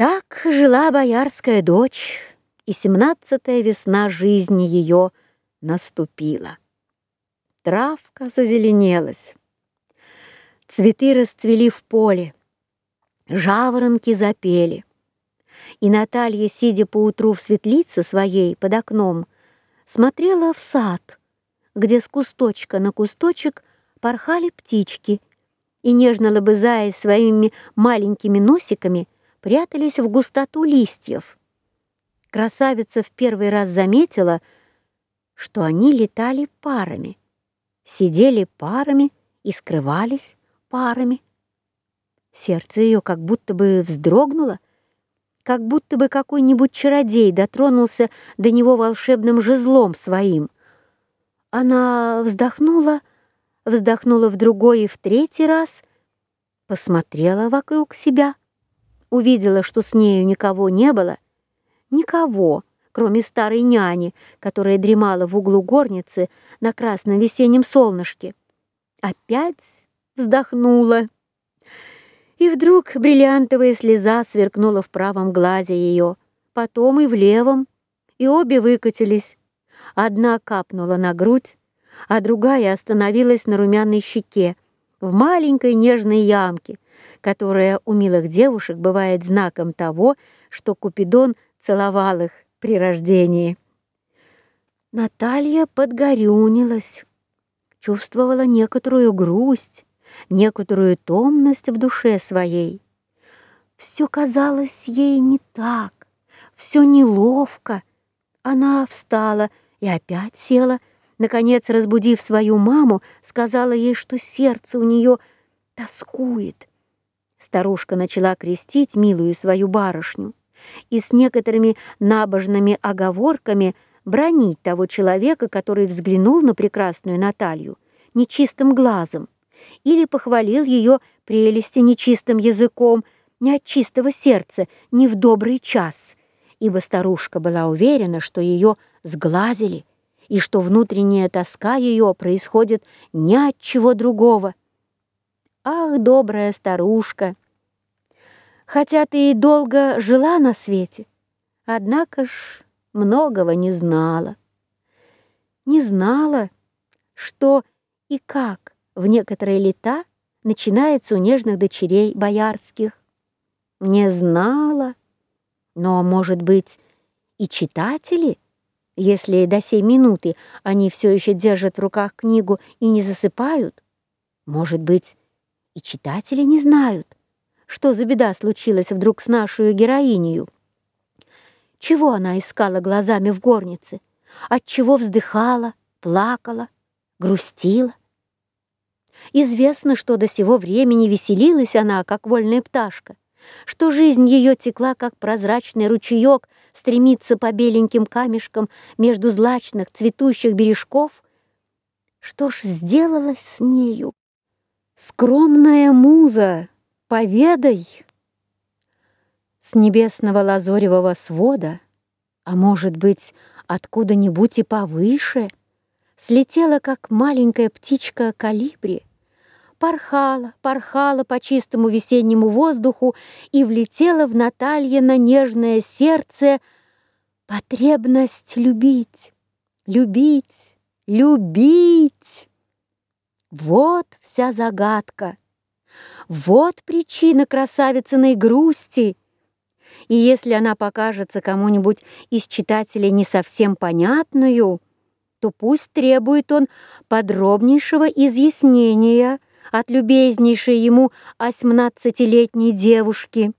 Так жила боярская дочь, и семнадцатая весна жизни ее наступила. Травка зазеленелась, цветы расцвели в поле, жаворонки запели. И Наталья, сидя поутру в светлице своей под окном, смотрела в сад, где с кусточка на кусточек порхали птички и, нежно лобызая своими маленькими носиками, прятались в густоту листьев. Красавица в первый раз заметила, что они летали парами, сидели парами и скрывались парами. Сердце ее как будто бы вздрогнуло, как будто бы какой-нибудь чародей дотронулся до него волшебным жезлом своим. Она вздохнула, вздохнула в другой и в третий раз, посмотрела вокруг себя — увидела, что с нею никого не было, никого, кроме старой няни, которая дремала в углу горницы на красном весеннем солнышке. Опять вздохнула. И вдруг бриллиантовая слеза сверкнула в правом глазе ее, потом и в левом, и обе выкатились. Одна капнула на грудь, а другая остановилась на румяной щеке, в маленькой нежной ямке, которая у милых девушек бывает знаком того, что Купидон целовал их при рождении. Наталья подгорюнилась, чувствовала некоторую грусть, некоторую томность в душе своей. Все казалось ей не так, все неловко. Она встала и опять села, Наконец, разбудив свою маму, сказала ей, что сердце у нее тоскует. Старушка начала крестить милую свою барышню и с некоторыми набожными оговорками бронить того человека, который взглянул на прекрасную Наталью нечистым глазом или похвалил ее прелести нечистым языком, не от чистого сердца, не в добрый час, ибо старушка была уверена, что ее сглазили, и что внутренняя тоска ее происходит ни от чего другого. Ах, добрая старушка! Хотя ты и долго жила на свете, однако ж многого не знала. Не знала, что и как в некоторые лета начинается у нежных дочерей боярских. Не знала, но, может быть, и читатели — если до сей минуты они все еще держат в руках книгу и не засыпают, может быть, и читатели не знают, что за беда случилась вдруг с нашу героинею. Чего она искала глазами в горнице? Отчего вздыхала, плакала, грустила? Известно, что до сего времени веселилась она, как вольная пташка, что жизнь ее текла, как прозрачный ручеек, стремится по беленьким камешкам между злачных цветущих бережков. Что ж сделалось с нею? Скромная муза, поведай! С небесного лазоревого свода, а может быть, откуда-нибудь и повыше, слетела, как маленькая птичка калибри, порхала, порхала по чистому весеннему воздуху и влетела в Наталье на нежное сердце потребность любить, любить, любить. Вот вся загадка, вот причина красавицыной грусти. И если она покажется кому-нибудь из читателей не совсем понятную, то пусть требует он подробнейшего изъяснения – от любезнейшей ему осьмнадцатилетней девушки.